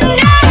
Thunder!